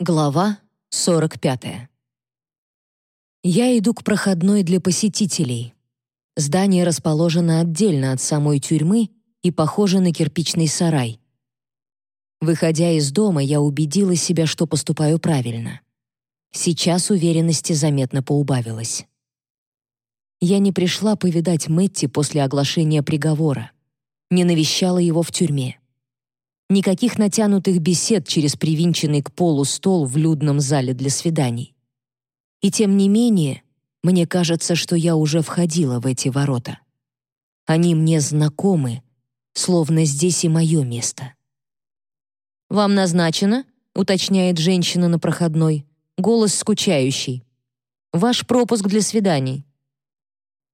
Глава 45. Я иду к проходной для посетителей. Здание расположено отдельно от самой тюрьмы и похоже на кирпичный сарай. Выходя из дома, я убедила себя, что поступаю правильно. Сейчас уверенности заметно поубавилось. Я не пришла повидать Мэтти после оглашения приговора, не навещала его в тюрьме. Никаких натянутых бесед через привинченный к полу стол в людном зале для свиданий. И тем не менее, мне кажется, что я уже входила в эти ворота. Они мне знакомы, словно здесь и мое место. «Вам назначено?» — уточняет женщина на проходной. Голос скучающий. «Ваш пропуск для свиданий».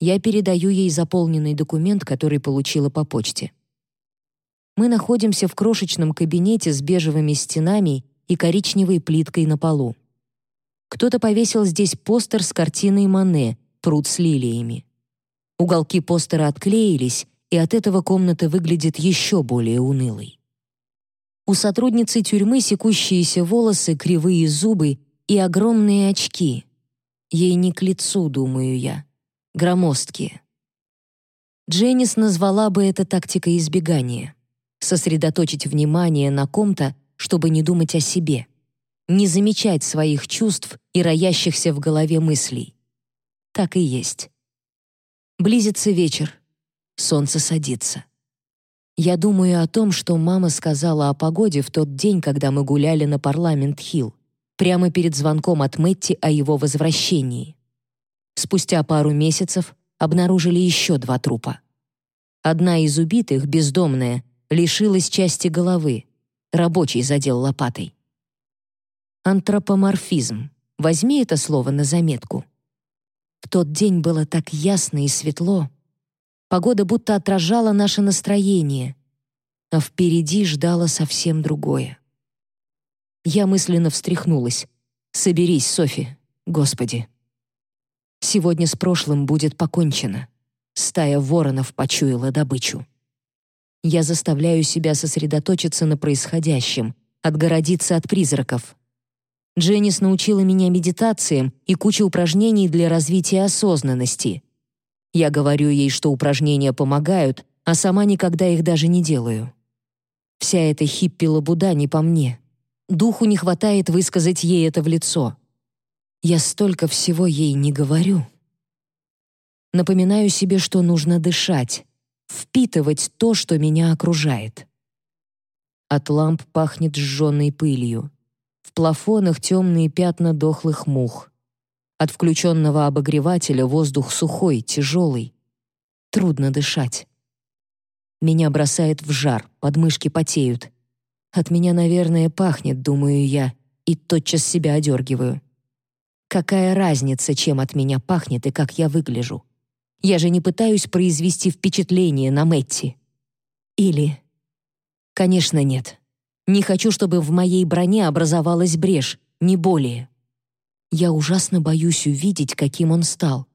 Я передаю ей заполненный документ, который получила по почте. Мы находимся в крошечном кабинете с бежевыми стенами и коричневой плиткой на полу. Кто-то повесил здесь постер с картиной Мане «Пруд с лилиями». Уголки постера отклеились, и от этого комната выглядит еще более унылой. У сотрудницы тюрьмы секущиеся волосы, кривые зубы и огромные очки. Ей не к лицу, думаю я. Громоздкие. Дженнис назвала бы это тактикой избегания сосредоточить внимание на ком-то, чтобы не думать о себе, не замечать своих чувств и роящихся в голове мыслей. Так и есть. Близится вечер. Солнце садится. Я думаю о том, что мама сказала о погоде в тот день, когда мы гуляли на Парламент-Хилл, прямо перед звонком от Мэтти о его возвращении. Спустя пару месяцев обнаружили еще два трупа. Одна из убитых, бездомная, лишилась части головы. Рабочий задел лопатой. Антропоморфизм. Возьми это слово на заметку. В тот день было так ясно и светло. Погода будто отражала наше настроение, а впереди ждало совсем другое. Я мысленно встряхнулась. «Соберись, Софи, Господи!» Сегодня с прошлым будет покончено. Стая воронов почуяла добычу. Я заставляю себя сосредоточиться на происходящем, отгородиться от призраков. Дженнис научила меня медитациям и куче упражнений для развития осознанности. Я говорю ей, что упражнения помогают, а сама никогда их даже не делаю. Вся эта хиппи-лабуда не по мне. Духу не хватает высказать ей это в лицо. Я столько всего ей не говорю. Напоминаю себе, что нужно дышать, впитывать то, что меня окружает. От ламп пахнет сжженной пылью. В плафонах темные пятна дохлых мух. От включенного обогревателя воздух сухой, тяжелый. Трудно дышать. Меня бросает в жар, подмышки потеют. От меня, наверное, пахнет, думаю я, и тотчас себя одергиваю. Какая разница, чем от меня пахнет и как я выгляжу? Я же не пытаюсь произвести впечатление на Мэтти. Или... Конечно, нет. Не хочу, чтобы в моей броне образовалась брешь, не более. Я ужасно боюсь увидеть, каким он стал.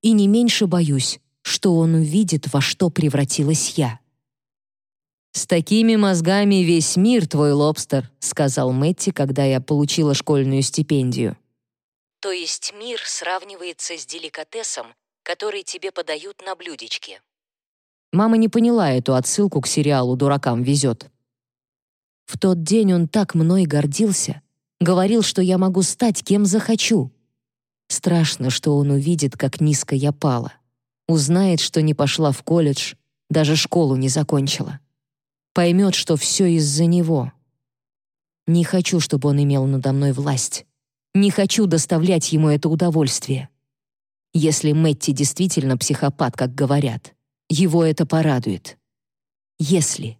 И не меньше боюсь, что он увидит, во что превратилась я. «С такими мозгами весь мир твой лобстер», сказал Мэтти, когда я получила школьную стипендию. То есть мир сравнивается с деликатесом, который тебе подают на блюдечке. Мама не поняла эту отсылку к сериалу «Дуракам везет». В тот день он так мной гордился, говорил, что я могу стать кем захочу. Страшно, что он увидит, как низко я пала. Узнает, что не пошла в колледж, даже школу не закончила. Поймет, что все из-за него. Не хочу, чтобы он имел надо мной власть. Не хочу доставлять ему это удовольствие. Если Мэтти действительно психопат, как говорят, его это порадует. Если.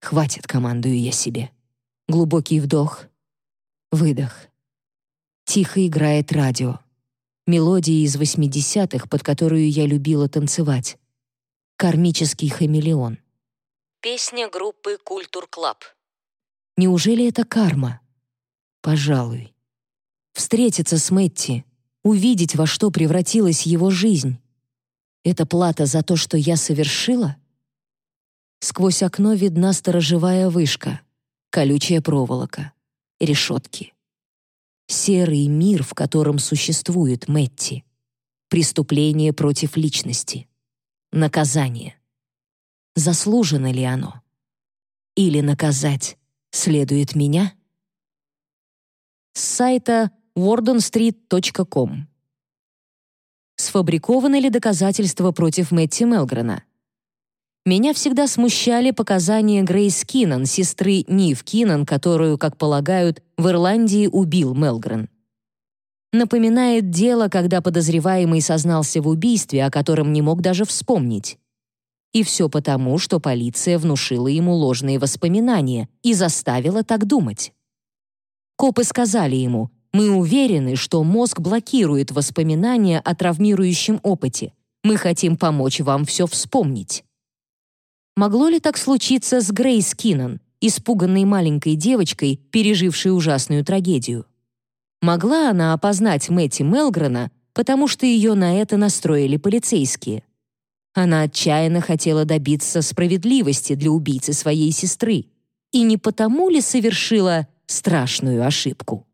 Хватит, командую я себе. Глубокий вдох, выдох. Тихо играет радио. Мелодия из 80-х, под которую я любила танцевать. Кармический хамелеон. Песня группы Culture Club. Неужели это карма? Пожалуй. Встретиться с Мэтти, увидеть, во что превратилась его жизнь. Это плата за то, что я совершила? Сквозь окно видна сторожевая вышка, колючая проволока. решетки. Серый мир, в котором существует Мэтти. Преступление против личности. Наказание. Заслужено ли оно? Или наказать следует меня? С сайта wardonstreet.com Сфабрикованы ли доказательства против Мэтти Мелгрена? Меня всегда смущали показания Грейс Киннон, сестры Нив Киннон, которую, как полагают, в Ирландии убил Мелгрен. Напоминает дело, когда подозреваемый сознался в убийстве, о котором не мог даже вспомнить. И все потому, что полиция внушила ему ложные воспоминания и заставила так думать. Копы сказали ему, «Мы уверены, что мозг блокирует воспоминания о травмирующем опыте. Мы хотим помочь вам все вспомнить». Могло ли так случиться с Грейс Киннон, испуганной маленькой девочкой, пережившей ужасную трагедию? Могла она опознать Мэтти Мелгрена, потому что ее на это настроили полицейские? Она отчаянно хотела добиться справедливости для убийцы своей сестры. И не потому ли совершила страшную ошибку?